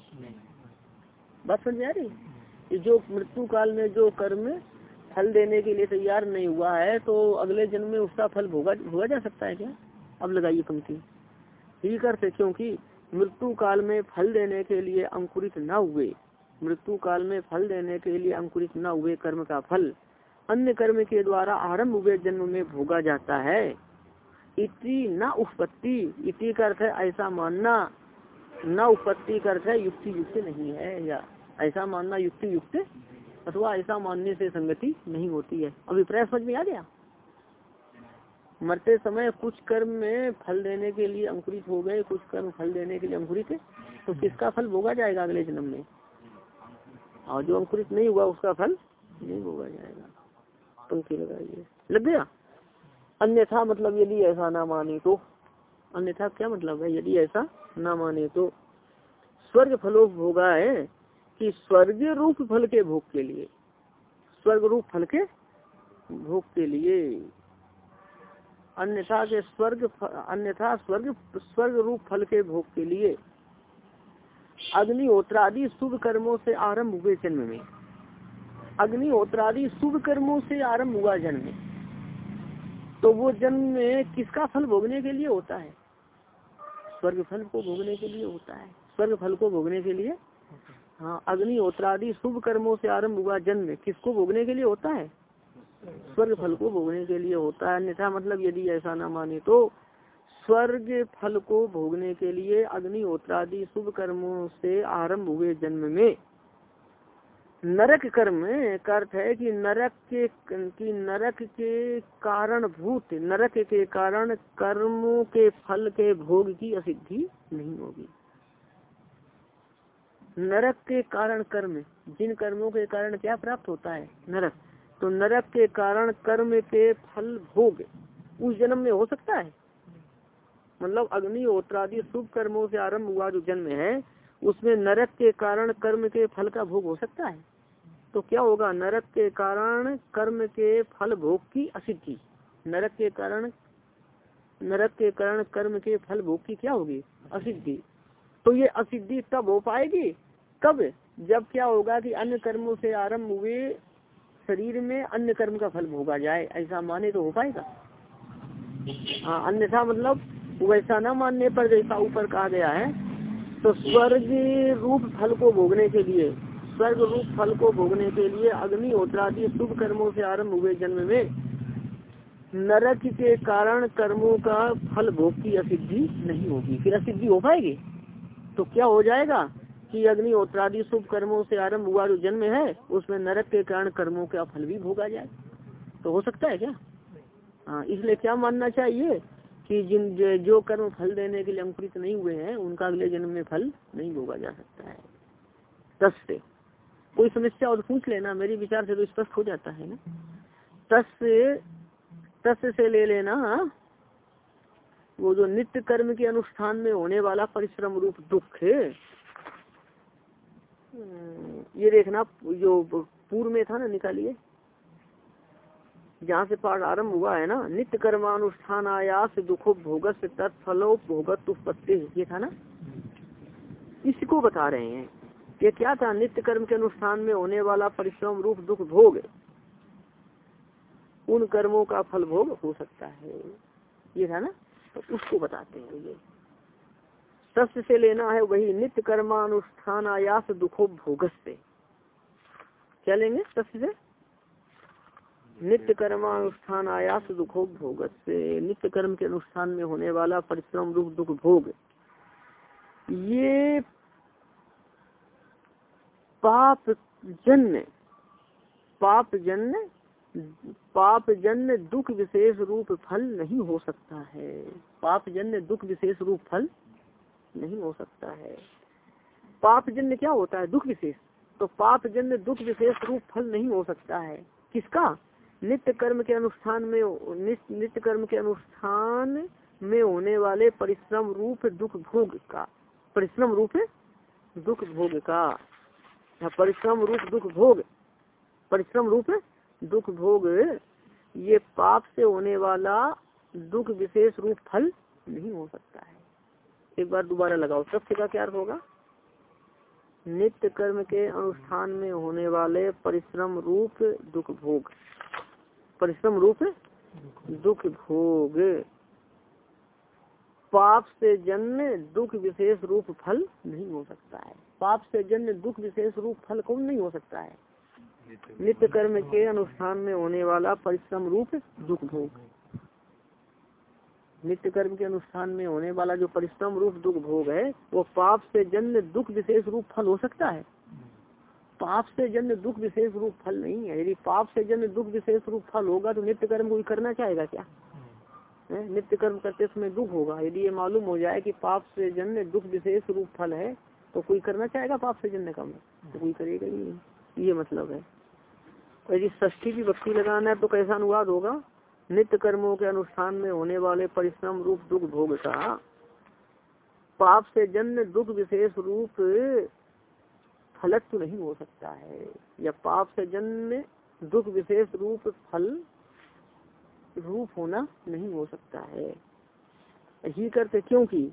बात समझ आ रही? जो मृत्यु काल में जो कर्म फल देने के लिए तैयार नहीं हुआ है तो अगले जन्म में उसका फल भोगा भोगा जा सकता है क्या? अब लगाइए पंक्ति। ठीक करते क्योंकि मृत्यु काल में फल देने के लिए अंकुरित न हुए। मृत्यु काल में फल देने के लिए अंकुरित न हुए कर्म का फल अन्य कर्म के द्वारा आरंभ हुए जन्म में भोगा जाता है। इति न उत्पत्ति। इति का अर्थ है ऐसा मानना। न उत्पत्ति का अर्थ है युक्ति युक्त नहीं है या ऐसा मानना युक्ति युक्त अथवा ऐसा मानने से संगति नहीं होती है। अभिप्राय समझ में आ गया? मरते समय कुछ कर्म में फल देने के लिए अंकुरित हो गए, कुछ कर्म फल देने के लिए अंकुरित है तो किसका फल भोगा जाएगा अगले जन्म में? और जो अंकुरित नहीं हुआ, उसका फल नहीं भोगा जाएगा। पंक्ति लगाइए। लग गया? अन्यथा मतलब यदि ऐसा ना माने तो। अन्यथा क्या मतलब है? यदि ऐसा ना माने तो। स्वर्ग फलों भोगा है कि स्वर्ग रूप फल के भोग के लिए, स्वर्ग रूप फल के भोग के लिए। अन्यथा के स्वर्ग अन्यथा स्वर्ग स्वर्ग रूप फल के भोग के लिए। अग्निहोत्रादि शुभ कर्मों से आरंभ हुए जन्म में। अग्निहोत्रादि शुभ कर्मों से आरंभ हुआ जन्म में। तो वो जन्म में किसका फल भोगने के लिए होता है? स्वर्ग फल को भोगने के लिए होता है। स्वर्ग फल को भोगने के लिए हाँ अग्निहोत्रादि शुभ कर्मों से आरंभ हुआ जन्म। किसको भोगने के लिए होता है? स्वर्ग फल को भोगने के लिए होता है। अन्यथा मतलब यदि ऐसा ना माने तो स्वर्ग फल को भोगने के लिए अग्निहोत्रादि शुभ कर्मों से आरंभ हुए जन्म में। नरक कर्म का अर्थ है कि नरक के, कि नरक के कारण भूत नरक के कारण कर्मों के फल के भोग की असिद्धि नहीं होगी। नरक के कारण कर्म, जिन कर्मों के कारण क्या प्राप्त होता है, नरक। तो नरक के कारण कर्म के फल भोग, उस जन्म में हो सकता है। मतलब अग्निहोत्रादि शुभ कर्मों से आरंभ हुआ, जो जन्म है, उसमें नरक के कारण कर्म के फल का भोग हो सकता है। तो क्या होगा? नरक के कारण कर्म के फल भोग की असिद्धि। नरक के कारण, नरक के कारण कर्म के फल भोग की क्या होगी? असिद्धि। तो ये असिद्धि तब हो पाएगी कब? जब क्या होगा कि अन्य कर्मों से आरंभ हुए, शरीर में अन्य कर्म का फल भोगा जाए, ऐसा माने तो हो पाएगा? हाँ अन्यथा मतलब वैसा न मानने पर जैसा ऊपर कहा गया है तो स्वर्ग रूप फल को भोगने के लिए, स्वर्ग रूप फल को भोगने के लिए अग्नि होत्रादि शुभ कर्मों से आरंभ हुए जन्म में, नरक के कारण कर्मों का फल भोग की असिद्धि नहीं होगी। फिर असिद्धि हो पाएगी? तो क्या हो जाएगा? कि अग्निहोत्रादि शुभ कर्मों से आरंभ हुआ जो जन्म है, उसमें नरक के कारण कर्मों का फल भी भोगा जाए। तो हो सकता है क्या? हाँ इसलिए क्या मानना चाहिए कि जिन जो कर्म फल देने के लिए अंकुरित नहीं हुए हैं, उनका अगले जन्म में फल नहीं भोगा जा सकता है। तस् से कोई समस्या और पूछ लेना, मेरे विचार से तो स्पष्ट हो जाता है ना। तस् तस् से ले लेना, वो जो नित्य कर्म के अनुष्ठान में होने वाला परिश्रम रूप दुख ये देखना, जो पूर्व में था ना, निकालिए। जहाँ से पाठ आरंभ हुआ है ना नित्य कर्मानुष्ठान आयास दुखो भोगस तत्फलो भोगत ये था ना? इसको बता रहे हैं कि क्या था नित्य कर्म के अनुष्ठान में होने वाला परिश्रम रूप दुख भोग, उन कर्मों का फल भोग हो सकता है। ये था ना? तो उसको बताते हैं ये। सस्य से लेना है वही नित्य कर्मानुष्ठान आयास दुखो भोगस से क्या लेंगे सस्य से? नित्य कर्मानुष्ठान आयास दुखो भोगत से नित्य कर्म के अनुष्ठान में होने वाला परिश्रम रूप दुख, भोग। ये पाप जन्य पाप जन्य पाप जन्य दुख विशेष रूप फल नहीं हो सकता है। पाप जन्य दुख विशेष रूप फल नहीं हो सकता है। पाप जन्य क्या होता है? दुख विशेष। तो पाप जन्य दुख विशेष रूप फल नहीं हो सकता है। किसका? नित्य कर्म के अनुष्ठान में नित्य कर्म के अनुष्ठान में होने वाले परिश्रम रूप दुख भोग का। परिश्रम रूप दुख भोग का। परिश्रम रूप दुख भोग। परिश्रम रूप दुख भोग। ये पाप से होने वाला दुख विशेष रूप फल नहीं हो सकता है। एक बार दोबारा लगाओ। सब का क्या होगा? नित्य कर्म के अनुष्ठान में होने वाले परिश्रम रूप दुख भोग। परिश्रम रूप दुख भोग। पाप से जन्म दुख विशेष रूप फल नहीं हो सकता है। पाप से जन्म दुख विशेष रूप फल कौन नहीं हो सकता है? नित्य कर्म के अनुष्ठान में होने वाला परिश्रम रूप दुख भोग। नित्य कर्म के अनुष्ठान में होने वाला जो परिश्रम रूप दुख भोग है, वो पाप से जन्म दुख विशेष रूप फल हो सकता है। पाप से जन्म दुख विशेष रूप फल नहीं है। यदि पाप से जन्म दुख विशेष रूप फल होगा तो नित्य कर्म कोई करना चाहेगा क्या? नित्य कर्म करते समय दुख होगा। यदि ये मालूम हो जाए कि पाप से जन्म दुख विशेष रूप फल है तो कोई करना चाहेगा पाप से जन्म काम तो कोई करेगा ही नहीं। ये मतलब है। यदि ष्ठी की भक्ति लगाना है तो कैसा अनुवाद होगा? नित्य कर्मों के अनुष्ठान में होने वाले परिश्रम रूप दुख भोग का पाप से जन्म दुख विशेष रूप फलक तो नहीं हो सकता है। या पाप से जन्म दुख विशेष रूप फल रूप होना नहीं हो सकता है। ही करते क्योंकि,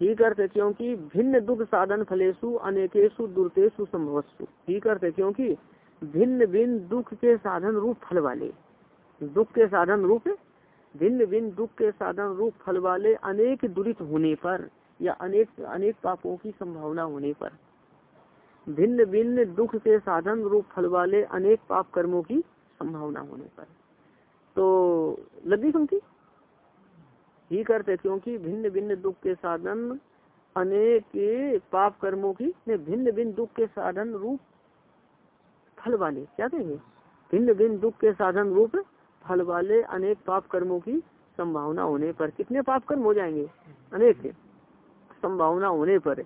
ही करते क्योंकि भिन्न दुख साधन फलेशु अनेकेशु दुर्तेशु संभवस्सु ही करते क्योंकि भिन्न भिन्न दुख के साधन रूप फल वाले। दुख के साधन रूप, भिन्न भिन्न दुख के साधन रूप फल वाले अनेक दुरित होने पर या अनेक अनेक पापों की संभावना होने पर। भिन्न भिन्न दुख के साधन रूप फल वाले अनेक पाप कर्मों की संभावना होने पर। तो लगी पंक्ति? ही करते क्योंकि भिन्न भिन्न दुख के साधन अनेक पाप कर्मों की भिन्न भिन्न दुख के साधन रूप फल वाले, क्या कहेंगे? भिन्न भिन्न दुख के साधन रूप फल वाले अनेक पाप कर्मों की संभावना होने पर। कितने पाप कर्म हो जाएँगे? अनेक संभावना होने पर।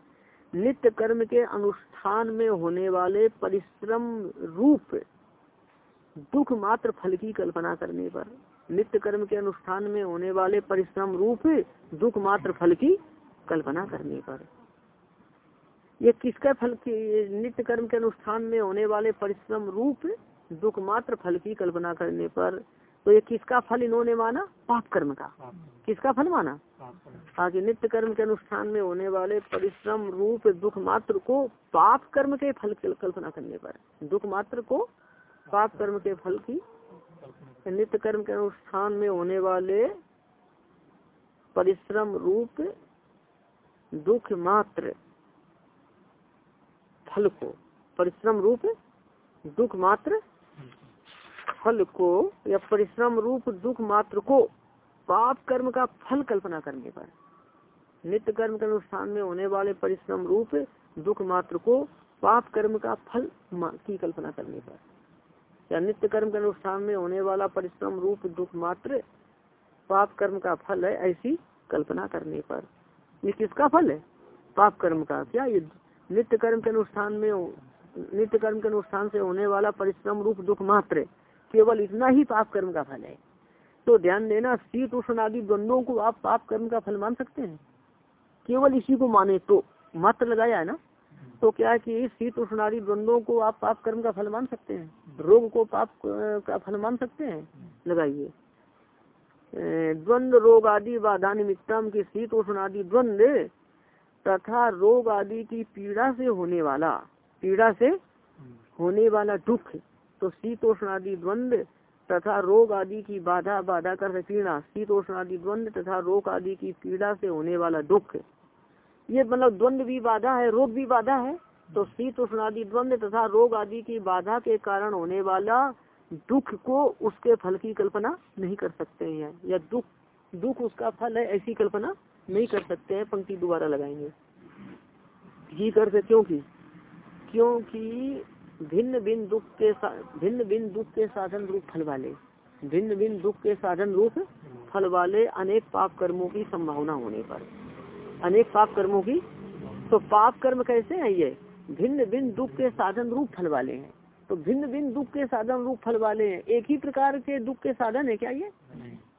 नित्य कर्म के अनुष्ठान में होने वाले परिश्रम रूप, दुख मात्र फल की कल्पना करने पर। नित्य कर्म के अनुष्ठान में होने वाले परिश्रम रूप, दुख मात्र फल की कल्पना करने पर। ये किसका फल की, नित्य कर्म के अनुष्ठान में होने वाले परिश्रम रूप, दुख मात्र फल की कल्पना करने पर। तो ये किसका फल इन्होंने माना? पाप कर्म का। किसका फल माना? आगे नित्य कर्म के अनुष्ठान में होने वाले परिश्रम रूप दुख मात्र को पाप कर्म के फल की कल्पना करने पर। दुख मात्र को पाप कर्म के फल की नित्य कर्म के अनुष्ठान में होने वाले परिश्रम रूप दुख मात्र फल को। परिश्रम रूप दुख मात्र फल को या परिश्रम रूप दुख मात्र को पाप कर्म का फल कल्पना करने पर। नित्य कर्म के अनुष्ठान में होने वाले परिश्रम रूप दुख मात्र को पाप कर्म का फल की कल्पना करने पर। या नित्य कर्म के अनुष्ठान में होने वाला परिश्रम रूप दुख मात्र पाप कर्म का फल है ऐसी कल्पना करने पर। ये किसका फल है? पाप कर्म का। क्या ये नित्य कर्म के अनुष्ठान में नित्य कर्म के अनुष्ठान से होने वाला परिश्रम रूप दुख मात्र केवल इतना ही पाप कर्म का फल है। तो ध्यान देना शीत उष्ण आदि द्वंद्वों को आप पाप कर्म का फल मान सकते हैं। केवल इसी को माने तो मात्र लगाया है ना? तो क्या कि शीत उष्णादि द्वंद्वों को आप पाप कर्म का फल मान सकते हैं? रोग को पाप का फल मान सकते हैं? लगाइए। द्वंद रोग आदि, बाधा निमित्तम की शीत उष्ण आदि द्वंद तथा रोग आदि की पीड़ा से होने वाला, पीड़ा से होने वाला दुख तो शीतोष्ण आदि द्वंद तथा रोग आदि की बाधा बाधा कर पीड़ा शीतोष्ण आदि द्वंद तथा रोग आदि की पीड़ा से होने वाला दुख। ये मतलब द्वंद भी बाधा है, रोग भी बाधा है तो शीतोष्ण आदि द्वंद तथा रोग आदि की बाधा के कारण होने वाला दुख को उसके फल की कल्पना नहीं कर सकते हैं, या दुख दुख उसका फल है ऐसी कल्पना नहीं कर सकते हैं, पंक्ति दोबारा लगाएँगे। जी कर क्योंकि क्योंकि भिन्न भिन्न दुख के भिन्न भिन्न दुख के साधन रूप फल वाले। भिन्न भिन्न दुख के साधन रूप फल वाले अनेक पाप कर्मों की संभावना होने पर। अनेक पाप कर्मों की? तो पाप कर्म कैसे है ये? भिन्न भिन्न दुख के साधन रूप फल वाले हैं। तो भिन्न भिन्न दुख के साधन रूप फल वाले हैं। एक ही प्रकार के दुख के साधन है क्या ये?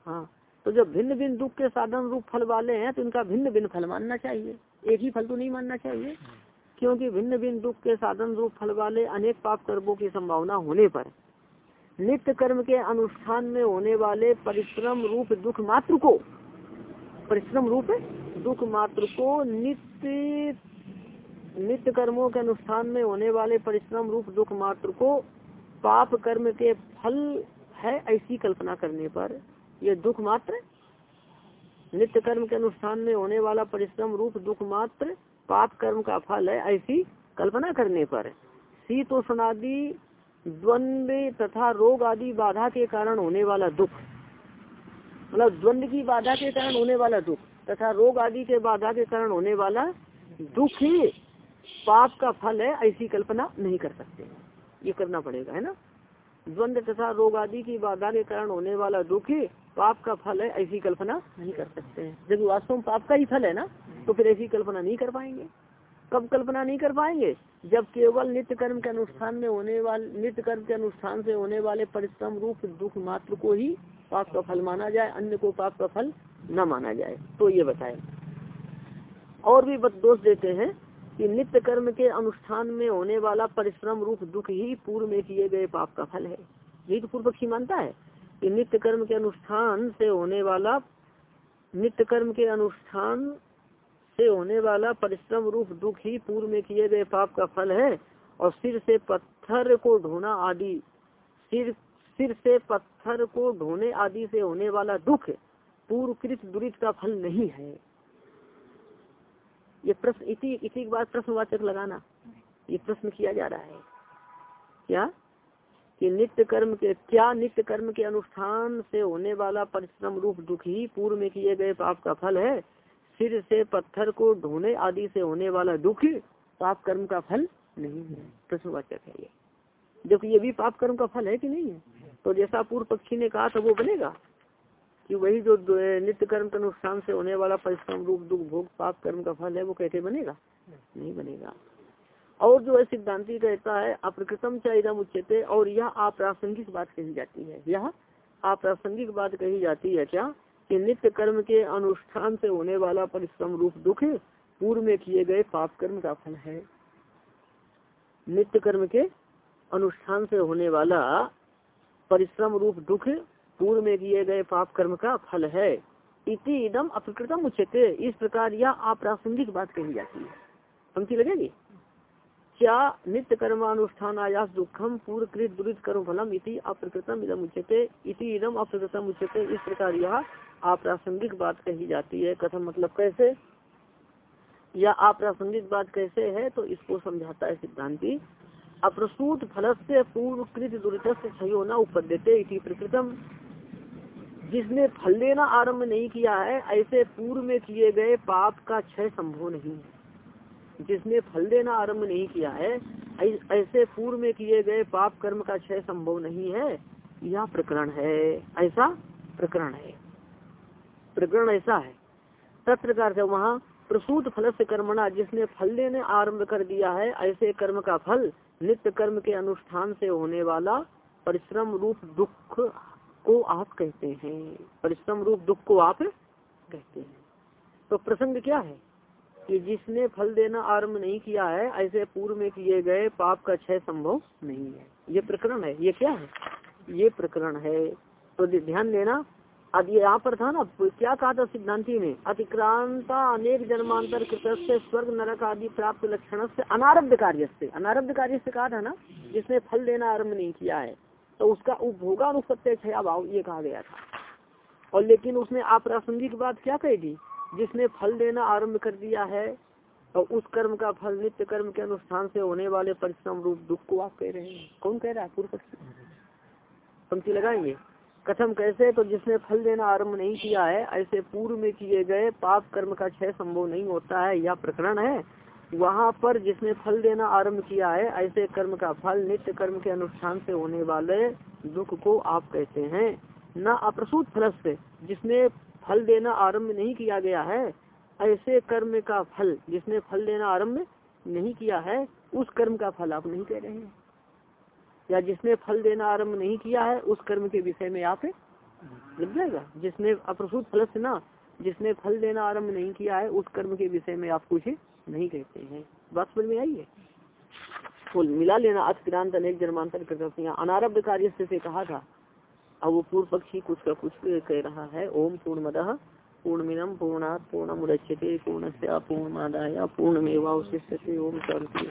हाँ। तो जब भिन्न भिन्न दुख के साधन रूप फल वाले हैं तो इनका भिन्न भिन्न फल मानना चाहिए। एक ही फल तो नहीं मानना चाहिए। क्योंकि भिन्न भिन्न दुख के साधन रूप फल वाले अनेक पाप कर्मों की संभावना होने पर, नित्य कर्म के अनुष्ठान में होने वाले परिश्रम रूप दुख मात्र को, परिश्रम रूप दुख मात्र को नित्य नित्य कर्मों के अनुष्ठान में होने वाले परिश्रम रूप दुख मात्र को पाप कर्म के फल है ऐसी कल्पना करने पर, ये दुख मात्र, नित्य कर्म के अनुष्ठान में होने वाला परिश्रम रूप दुख मात्र पाप कर्म का फल है, ऐसी कल्पना करने पर। शीतोषणादि द्वंद तथा रोग आदि बाधा के कारण होने वाला दुख। मतलब द्वंद की बाधा के कारण होने वाला दुख तथा रोग आदि के बाधा के कारण होने वाला दुख ही पाप का फल है, ऐसी कल्पना नहीं कर सकते। ये करना पड़ेगा, है ना? द्वंद तथा रोग आदि की बाधा के कारण होने वाला दुख ही पाप का फल है, ऐसी कल्पना नहीं कर सकते हैं। जब वास्तव में पाप का ही फल है ना तो फिर ऐसी कल्पना नहीं कर पाएँगे। कब कल्पना नहीं कर पाएँगे? जब केवल नित्य कर्म के अनुष्ठान में होने वाले, नित्य कर्म के अनुष्ठान से होने वाले परिश्रम रूप दुख मात्र को ही पाप का फल माना जाए, अन्य को पाप का फल न माना जाए। तो ये बताए। और भी दोष देते हैं कि नित्य कर्म के अनुष्ठान में होने वाला परिश्रम रूप दुख ही पूर्व में किए गए पाप का फल है। यही तो पूर्व पक्षी मानता है। कि नित्य कर्म के अनुष्ठान से होने वाला, नित्य कर्म के अनुष्ठान से होने वाला परिश्रम रूप दुख ही पूर्व में किए गए पाप का फल है, और सिर से पत्थर को ढोना आदि, सिर सिर से पत्थर को ढोने आदि से होने वाला दुख पूर्वकृत दुरित का फल नहीं है। ये प्रश्न, इसी इसी के बाद प्रश्नवाचक लगाना। ये प्रश्न किया जा रहा है। क्या? कि नित्य कर्म के, क्या नित्य कर्म के अनुष्ठान से होने वाला परिश्रम रूप दुख ही पूर्व में किए गए पाप का फल है? सिर से पत्थर को ढोने आदि से होने वाला दुख पाप कर्म का फल नहीं है। प्रश्नवाचक है ये। जबकि ये भी पाप कर्म का फल है कि नहीं है? तो जैसा पूर्व पक्षी ने कहा था, वो बनेगा कि वही जो नित्य कर्म के अनुष्ठान से होने वाला परिश्रम रूप दुख भोग पाप कर्म का फल है, वो कैसे बनेगा? नहीं बनेगा। और जो है सिद्धांति कहता है, अप्रकृतम चाइदम उच्चते और यह अप्रासंगिक बात कही जाती है। यह अप्रासंगिक बात कही जाती है क्या? कि नित्य कर्म के अनुष्ठान से होने वाला परिश्रम रूप दुख पूर्व में किए गए पाप कर्म का फल है। नित्य कर्म के अनुष्ठान से होने वाला परिश्रम रूप दुख पूर्व में किए गए पाप कर्म का फल है। इति इदम अप्रकृतम उच्चते इस प्रकार यह अप्रासंगिक बात कही जाती है। पंक्ति लगेगी? क्या नित्य कर्मानुष्ठान आयास दुखम पूर्व कृत दुरित कर्म फलम इति अप्रकृतम इदम उच्चते इति अप्रकृतम उच्चते इस प्रकार यह अप्रासंगिक बात कही जाती है। कथम मतलब कैसे? या अप्रासंगिक बात कैसे है? तो इसको समझाता है सिद्धांति। अप्रसूत फल से पूर्व कृत दुरित क्षयो न उपद्यते इति प्रकृतम। जिसने फल देना आरंभ नहीं किया है, ऐसे पूर्व में किए गए पाप का क्षय संभव नहीं है। जिसने फल देना आरंभ नहीं किया है ऐसे पूर्व में किए गए पाप कर्म का क्षय संभव नहीं है। यह प्रकरण है, ऐसा प्रकरण है। प्रकरण ऐसा है। तत्प्रकार से वहाँ प्रसूत फल से कर्मणा जिसने फल देने आरंभ कर दिया है, ऐसे कर्म का फल नित्य कर्म के अनुष्ठान से होने वाला परिश्रम रूप दुख को आप कहते हैं। परिश्रम रूप दुख को आप कहते हैं। तो प्रसंग क्या है? कि जिसने फल देना आरंभ नहीं किया है, ऐसे पूर्व में किए गए पाप का क्षय संभव नहीं है। ये प्रकरण है। ये क्या है? ये प्रकरण है। तो ध्यान देना। अब ये यहाँ पर था ना, क्या कहा था सिद्धांति ने? अतिक्रांता अनेक जन्मांतर कृत से स्वर्ग नरक आदि प्राप्त लक्षण से अनारब्ध कार्य से अनारब्ध कार्य से कहा था ना? जिसने फल देना आरंभ नहीं किया है। तो उसका उपभोगा अनुपत्य क्षया ये कहा गया था। और लेकिन उसने अप्रासंगिक बात क्या कही थी? जिसने फल देना आरंभ कर दिया है और उस कर्म का फल नित्य कर्म के अनुष्ठान से होने वाले परिश्रम रूप दुख को आप कह रहे हैं। कौन कह रहा है? पूर्व पंक्ति लगाएँगे। कथम कैसे? तो जिसने फल देना आरंभ नहीं किया है, ऐसे पूर्व में किए गए पाप कर्म का क्षय संभव नहीं होता है यह प्रकरण है। वहाँ पर जिसने फल देना आरंभ किया है, ऐसे कर्म का फल नित्य कर्म के अनुष्ठान से होने वाले दुख को आप कहते हैं। न अप्रसूत फल से जिसने फल देना आरंभ नहीं किया गया है, ऐसे कर्म का फल जिसने फल देना आरंभ नहीं किया है, उस कर्म का फल आप नहीं कह रहे हैं। या जिसने फल देना आरंभ नहीं किया है, उस कर्म के विषय में आप लग जाएगा। जिसने अप्रसूत फल से ना, जिसने फल देना आरंभ नहीं किया है, उस कर्म के विषय में आप कुछ नहीं कहते हैं। बात समझ में आई है? तो मिला लेना अतिक्रांत अनेक जन्मांतर कर अनारब्ध कार्य से कहा था अब पूर्व पक्षी कुछ का कुछ कह रहा है। ओम पूर्ण मद पूर्णमिदम पूर्णात पूर्णम रक्षते पूर्ण से पूर्णमादाय उसे ओम शांति